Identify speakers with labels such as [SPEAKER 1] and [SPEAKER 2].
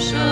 [SPEAKER 1] show.